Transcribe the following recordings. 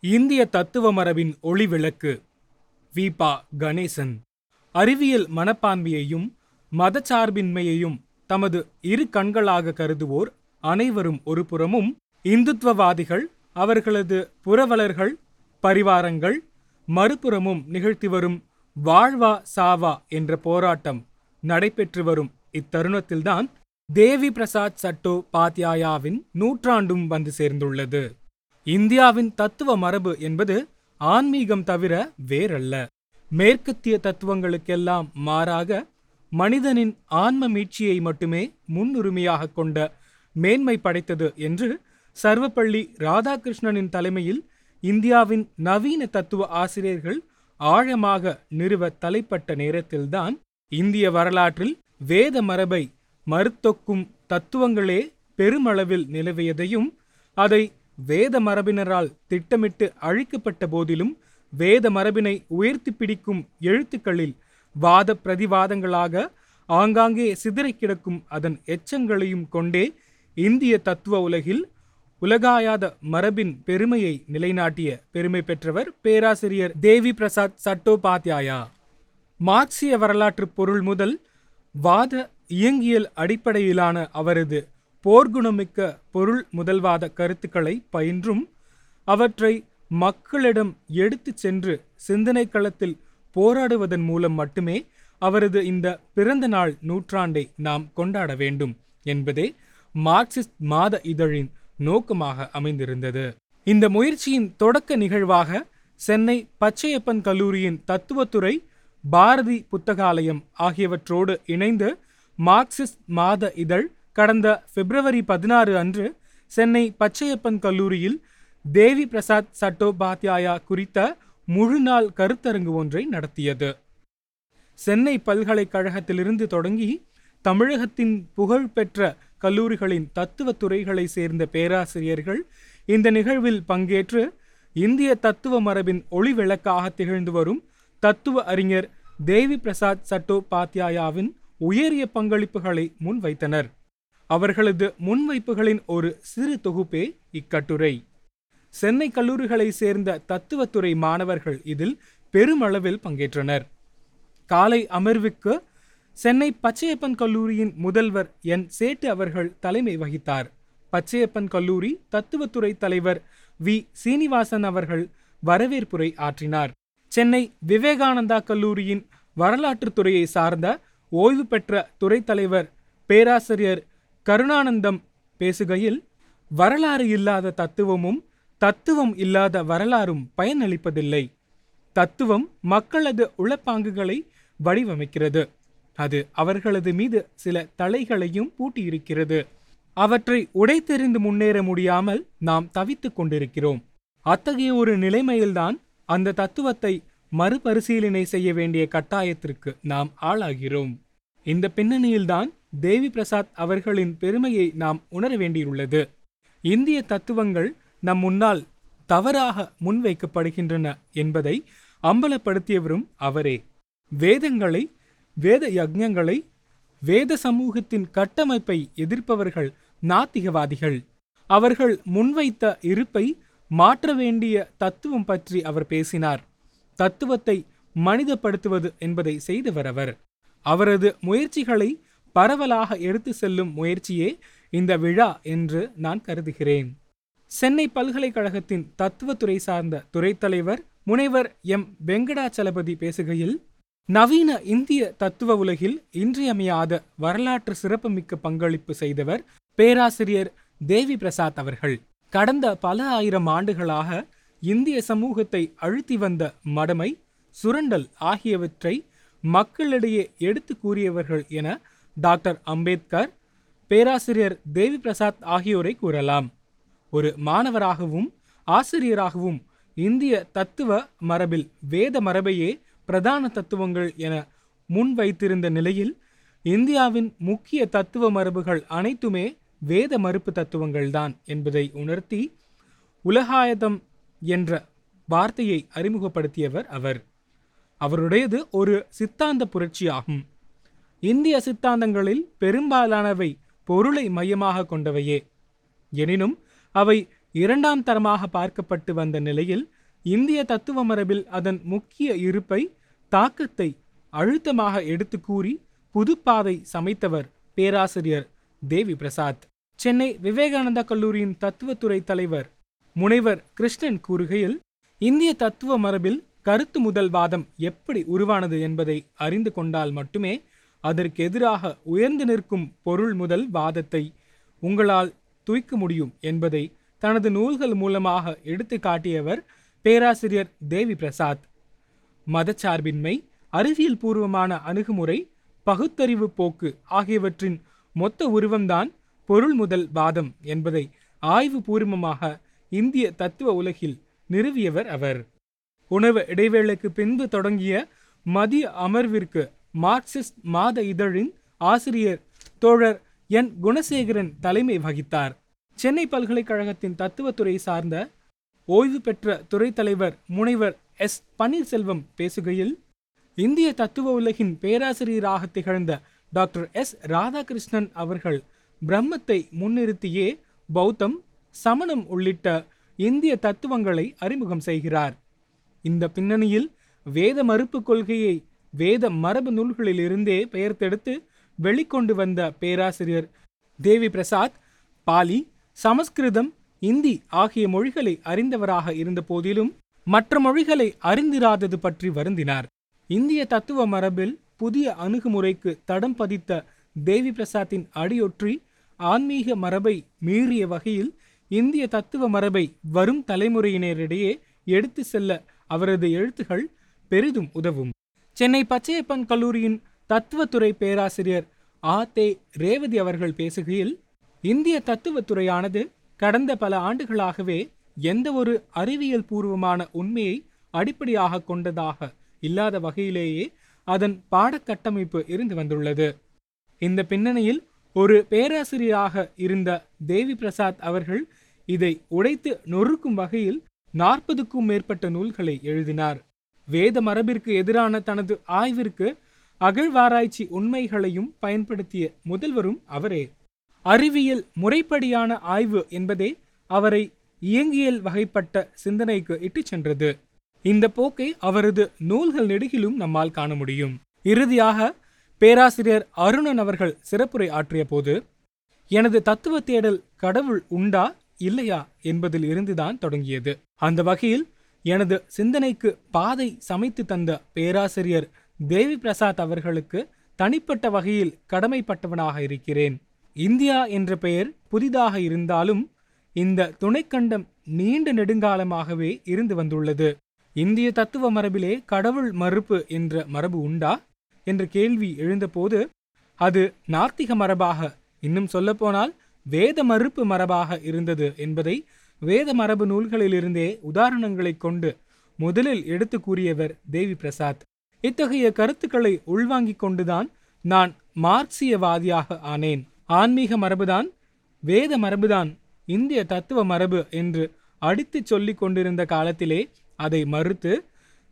இந்திய தத்துவ மரபின் ஒளிவிளக்கு விபா கணேசன். அறிவியல் மனப்பான்மையையும் மதச்சார்பின்மையையும் தமது இரு கண்களாக கருதுவோர் அனைவரும் ஒருபுறமும் இந்துத்துவவாதிகள் அவர்களது புரவலர்கள் பரிவாரங்கள் மறுபுறமும் நிகழ்த்தி வரும் வாழ்வா சாவா என்ற போராட்டம் நடைபெற்று வரும் இத்தருணத்தில்தான் தேவி பிரசாத் சட்டோ பாத்யாயாவின் நூற்றாண்டும் வந்து சேர்ந்துள்ளது. இந்தியாவின் தத்துவ மரபு என்பது ஆன்மீகம் தவிர வேறல்ல. மேற்கத்திய தத்துவங்களுக்கெல்லாம் மாறாக மனிதனின் ஆன்ம மீட்சியை மட்டுமே முன்னுரிமையாக கொண்ட மேன்மை படைத்தது என்று சர்வப்பள்ளி ராதாகிருஷ்ணனின் தலைமையில் இந்தியாவின் நவீன தத்துவ ஆசிரியர்கள் ஆழமாக நிறுவ தலைப்பட்ட நேரத்தில்தான் இந்திய வரலாற்றில் வேத மரபை மறுத்தொக்கும் தத்துவங்களே பெருமளவில் நிலவியதையும் அதை வேத மரபினரால் திட்டமிட்டு அழிக்கப்பட்ட போதிலும் வேத மரபினை உயர்த்தி பிடிக்கும் எழுத்துக்களில் வாத பிரதிவாதங்களாக ஆங்காங்கே சிதறி கிடக்கும் அதன் எச்சங்களையும் கொண்டே இந்திய தத்துவ உலகில் உலகாயாத மரபின் பெருமையை நிலைநாட்டிய பெருமை பெற்றவர் பேராசிரியர் தேவி பிரசாத் சட்டோபாத்யாயா. மார்க்சிய வரலாற்று பொருள் முதல் வாத இயங்கியல் அடிப்படையிலான அவரது போர்க்குணமிக்க பொருள் முதல்வாத கருத்துக்களை பயின்றும் அவற்றை மக்களிடம் எடுத்துச் சென்று சிந்தனை களத்தில் போராடுவதன் மூலம் மட்டுமே அவரது இந்த பிறந்த நாள் நூற்றாண்டை நாம் கொண்டாட வேண்டும் என்பதே மார்க்சிஸ்ட் மாத இதழின் நோக்கமாக அமைந்திருந்தது. இந்த முயற்சியின் தொடக்க நிகழ்வாக சென்னை பச்சையப்பன் கல்லூரியின் தத்துவத்துறை பாரதி புத்தகாலயம் ஆகியவற்றோடு இணைந்து மார்க்சிஸ்ட் மாத இதழ் கடந்த பிப்ரவரி பதினாறு அன்று சென்னை பச்சையப்பன் கல்லூரியில் தேவி பிரசாத் சட்டோபாத்யாயா குறித்த முழுநாள் கருத்தரங்கு ஒன்றை நடத்தியது. சென்னை பல்கலைக்கழகத்திலிருந்து தொடங்கி தமிழகத்தின் புகழ்பெற்ற கல்லூரிகளின் தத்துவ துறைகளை சேர்ந்த பேராசிரியர்கள் இந்த நிகழ்வில் பங்கேற்று இந்திய தத்துவ மரபின் ஒளிவிளக்காக திகழ்ந்து வரும் தத்துவ அறிஞர் தேவி பிரசாத் சட்டோபாத்யாயாவின் உயரிய பங்களிப்புகளை முன்வைத்தனர். அவர்களது முன்வைப்புகளின் ஒரு சிறு தொகுப்பே இக்கட்டுரை. சென்னை கல்லூரிகளை சேர்ந்த தத்துவத்துறை மாணவர்கள் இதில் பெருமளவில் பங்கேற்றனர். காலை அமர்வுக்கு சென்னை பச்சையப்பன் கல்லூரியின் முதல்வர் என். சேட்டு அவர்கள் தலைமை வகித்தார். பச்சையப்பன் கல்லூரி தத்துவத்துறை தலைவர் வி. சீனிவாசன் அவர்கள் வரவேற்புரை ஆற்றினார். சென்னை விவேகானந்தா கல்லூரியின் வரலாற்றுத் துறையை சார்ந்த ஓய்வு பெற்ற துறை தலைவர் பேராசிரியர் கருணானந்தம் பேசுகையில் வரலாறு இல்லாத தத்துவமும் தத்துவம் இல்லாத வரலாறும் பயனளிப்பதில்லை. தத்துவம் மக்களது உளப்பாங்குகளை வடிவமைக்கிறது. அது அவர்களது மீது சில தலைகளையும் பூட்டியிருக்கிறது. அவற்றை உடைத்தெறிந்து முன்னேற முடியாமல் நாம் தவித்துக் கொண்டிருக்கிறோம். அத்தகைய ஒரு நிலைமையில்தான் அந்த தத்துவத்தை மறுபரிசீலனை செய்ய வேண்டிய கட்டாயத்திற்கு நாம் ஆளாகிறோம். இந்த பின்னணியில்தான் தேவி பிரசாத் அவர்களின் பெருமையை நாம் உணர வேண்டியுள்ளது. இந்திய தத்துவங்கள் நம் முன்னால் தவறாக முன்வைக்கப்படுகின்றன என்பதை அம்பலப்படுத்தியவரும் அவரே. வேதங்களை வேத யக்ஞங்களை வேத சமூகத்தின் கட்டமைப்பை எதிர்ப்பவர்கள் நாத்திகவாதிகள். அவர்கள் முன்வைத்த இருப்பை மாற்ற வேண்டிய தத்துவம் பற்றி அவர் பேசினார். தத்துவத்தை மனிதப்படுத்துவது என்பதை செய்தவர் அவர். அவரது முயற்சிகளை பரவலாக எடுத்து செல்லும் முயற்சியே இந்த விழா என்று நான் கருதுகிறேன். சென்னை பல்கலைக்கழகத்தின் தத்துவத்துறை சார்ந்த துறைத்தலைவர் முனைவர் எம். வெங்கடாச்சலபதி பேசுகையில் நவீன இந்திய தத்துவ உலகில் இன்றியமையாத வரலாற்று சிறப்புமிக்க பங்களிப்பு செய்தவர் பேராசிரியர் தேவி பிரசாத் அவர்கள். கடந்த பல ஆயிரம் ஆண்டுகளாக இந்திய சமூகத்தை அழுத்தி வந்த மடமை சுரண்டல் ஆகியவற்றை மக்களிடையே எடுத்து கூறியவர்கள் என டாக்டர் அம்பேத்கர் பேராசிரியர் தேவி பிரசாத் ஆகியோரை கூறலாம். ஒரு மாணவராகவும் ஆசிரியராகவும் இந்திய தத்துவ மரபில் வேத மரபையே பிரதான தத்துவங்கள் என முன் வைத்திருந்த நிலையில் இந்தியாவின் முக்கிய தத்துவ மரபுகள் அனைத்துமே வேத மறுப்பு தத்துவங்கள்தான் என்பதை உணர்த்தி உலகாயதம் என்ற வார்த்தையை அறிமுகப்படுத்தியவர் அவர். அவருடையது ஒரு சித்தாந்த புரட்சியாகும். இந்திய சித்தாந்தங்களில் பெரும்பாலானவை பொருளை மையமாக கொண்டவையே. எனினும் அவை இரண்டாம் தரமாக பார்க்கப்பட்டு வந்த நிலையில் இந்திய தத்துவ மரபில் அதன் முக்கிய இருப்பை தாக்கத்தை அழுத்தமாக எடுத்து கூறி புதுப்பாதை சமைத்தவர் பேராசிரியர் தேவி பிரசாத். சென்னை விவேகானந்தா கல்லூரியின் தத்துவத்துறை தலைவர் முனைவர் கிருஷ்ணன் கூறுகையில் இந்திய தத்துவ மரபில் கருத்து முதல் வாதம் எப்படி உருவானது என்பதை அறிந்து கொண்டால் மட்டுமே அதற்கு எதிராக உயர்ந்து நிற்கும் பொருள் முதல் வாதத்தை உங்களால் துய்க்க முடியும் என்பதை தனது நூல்கள் மூலமாக எடுத்து காட்டியவர் பேராசிரியர் தேவி பிரசாத். மதச்சார்பின்மை அறிவியல் பூர்வமான அணுகுமுறை பகுத்தறிவு போக்கு ஆகியவற்றின் மொத்த உருவம்தான் பொருள் முதல் வாதம் என்பதை ஆய்வு பூர்வமாக இந்திய தத்துவ உலகில் நிறுவியவர் அவர். உணவு இடைவேளைக்கு பின்பு தொடங்கிய மதிய அமர்விற்கு மார்க்சிஸ்ட் மாத இதழின் ஆசிரியர் தோழர் என். குணசேகரன் தலைமை வகித்தார். சென்னை பல்கலைக்கழகத்தின் தத்துவத்துறை சார்ந்த ஓய்வு பெற்ற துறை தலைவர் முனைவர் எஸ். பன்னீர்செல்வம் பேசுகையில் இந்திய தத்துவ உலகின் பேராசிரியராக திகழ்ந்த டாக்டர் எஸ். ராதாகிருஷ்ணன் அவர்கள் பிரம்மத்தை முன்னிறுத்தியே பௌத்தம் சமணம் உள்ளிட்ட இந்திய தத்துவங்களை அறிமுகம் செய்கிறார். இந்த பின்னணியில் வேத மறுப்பு கொள்கையை வேத மரபு நூல்களிலிருந்தே பெயர்த்தெடுத்து வெளிக்கொண்டு வந்த பேராசிரியர் தேவி பிரசாத் பாலி சமஸ்கிருதம் இந்தி ஆகிய மொழிகளை அறிந்தவராக இருந்த போதிலும் மற்ற மொழிகளை அறிந்திராதது பற்றி வருந்தினார். இந்திய தத்துவ மரபில் புதிய அணுகுமுறைக்கு தடம் பதித்த தேவி பிரசாத்தின் அடியொற்றி ஆன்மீக மரபை மீறிய வகையில் இந்திய தத்துவ மரபை வரும் தலைமுறையினரிடையே எடுத்து செல்ல அவரது எழுத்துகள் பெரிதும் உதவும். சென்னை பச்சையப்பன் கல்லூரியின் தத்துவத்துறை பேராசிரியர் ஆ. தே. ரேவதி அவர்கள் பேசுகையில் இந்திய தத்துவத்துறையானது கடந்த பல ஆண்டுகளாகவே எந்த ஒரு அறிவியல் பூர்வமான உண்மையை அடிப்படையாக கொண்டதாக இல்லாத வகையிலேயே அதன் பாடக்கட்டமைப்பு இருந்து வந்துள்ளது. இந்த பின்னணியில் ஒரு பேராசிரியராக இருந்த தேவி பிரசாத் அவர்கள் இதை உடைத்து நொறுக்கும் வகையில் நாற்பதுக்கும் மேற்பட்ட நூல்களை எழுதினார். வேத மரபிற்கு எதிரான தனது ஆய்விற்கு அகழ்வாராய்ச்சி உண்மைகளையும் பயன்படுத்திய முதல்வரும் அவரே. அறிவியல் முறைப்படியான ஆய்வு என்பதே அவரை இயங்கியல் வகைப்பட்ட சிந்தனைக்கு இட்டுச் சென்றது. இந்த போக்கை அவரது நூல்கள் நெடுகிலும் நம்மால் காண முடியும். இறுதியாக பேராசிரியர் அருணன் அவர்கள் சிறப்புரை ஆற்றிய போது எனது தத்துவ தேடல் கடவுள் உண்டா? இல்லையா என்பதில் இருந்துதான் தொடங்கியது. அந்த வகையில் எனது சிந்தனைக்கு பாதை சமைத்து தந்த பேராசிரியர் தேவி பிரசாத் அவர்களுக்கு தனிப்பட்ட வகையில் கடமைப்பட்டவனாக இருக்கிறேன். இந்தியா என்ற பெயர் புதிதாக இருந்தாலும் இந்த துணைக்கண்டம் நீண்ட நெடுங்காலமாகவே இருந்து வந்துள்ளது. இந்திய தத்துவ மரபிலே கடவுள் மறுப்பு என்ற மரபு உண்டா? என்ற கேள்வி எழுந்தபோது அது நாத்திக மரபாக இன்னும் சொல்லப்போனால் வேத மறுப்பு மரபாக இருந்தது என்பதை வேத மரபு நூல்களிலிருந்தே உதாரணங்களை கொண்டு முதலில் எடுத்து கூறியவர் தேவி பிரசாத். இத்தகைய கருத்துக்களை உள்வாங்கிக் கொண்டுதான் நான் மார்க்சியவாதியாக ஆனேன். ஆன்மீக மரபுதான் வேத மரபுதான் இந்திய தத்துவ மரபு என்று அடித்துச் சொல்லிக் கொண்டிருந்த காலத்திலே அதை மறுத்து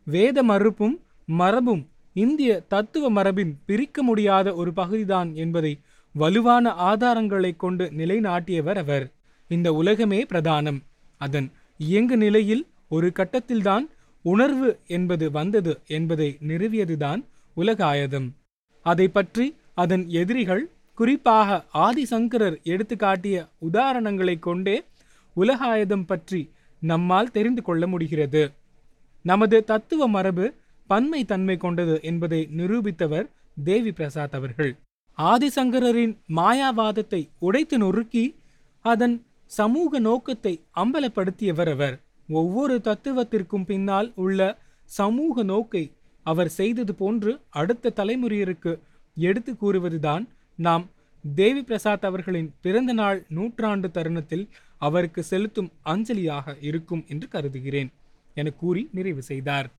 வேத மறுப்பும் மரபும் இந்திய தத்துவ மரபின் பிரிக்க முடியாத ஒரு பகுதிதான் என்பதை வலுவான ஆதாரங்களை கொண்டு நிலைநாட்டியவர் அவர். இந்த உலகமே பிரதானம். அதன் இயங்கு நிலையில் ஒரு கட்டத்தில்தான் உணர்வு என்பது வந்தது என்பதை நிறுவியதுதான் உலகாயதம். அதை பற்றி அதன் எதிரிகள் குறிப்பாக ஆதிசங்கரர் எடுத்துக்காட்டிய உதாரணங்களைக் உதாரணங்களை கொண்டே உலகாயதம் பற்றி நம்மால் தெரிந்து கொள்ள முடிகிறது. நமது தத்துவ மரபு பன்மை தன்மை கொண்டது என்பதை நிரூபித்தவர் தேவி பிரசாத் அவர்கள். ஆதிசங்கரரின் மாயாவாதத்தை உடைத்து நொறுக்கி அதன் சமூக நோக்கத்தை அம்பலப்படுத்தியவர் அவர். ஒவ்வொரு தத்துவத்திற்கும் பின்னால் உள்ள சமூக நோக்கை அவர் செய்தது போன்று அடுத்த தலைமுறையருக்கு எடுத்து கூறுவதுதான் நாம் தேவி பிரசாத் அவர்களின் பிறந்த நாள் நூற்றாண்டு தருணத்தில் அவருக்கு செலுத்தும் அஞ்சலியாக இருக்கும் என்று கருதுகிறேன். என கூறி நிறைவு செய்தார்.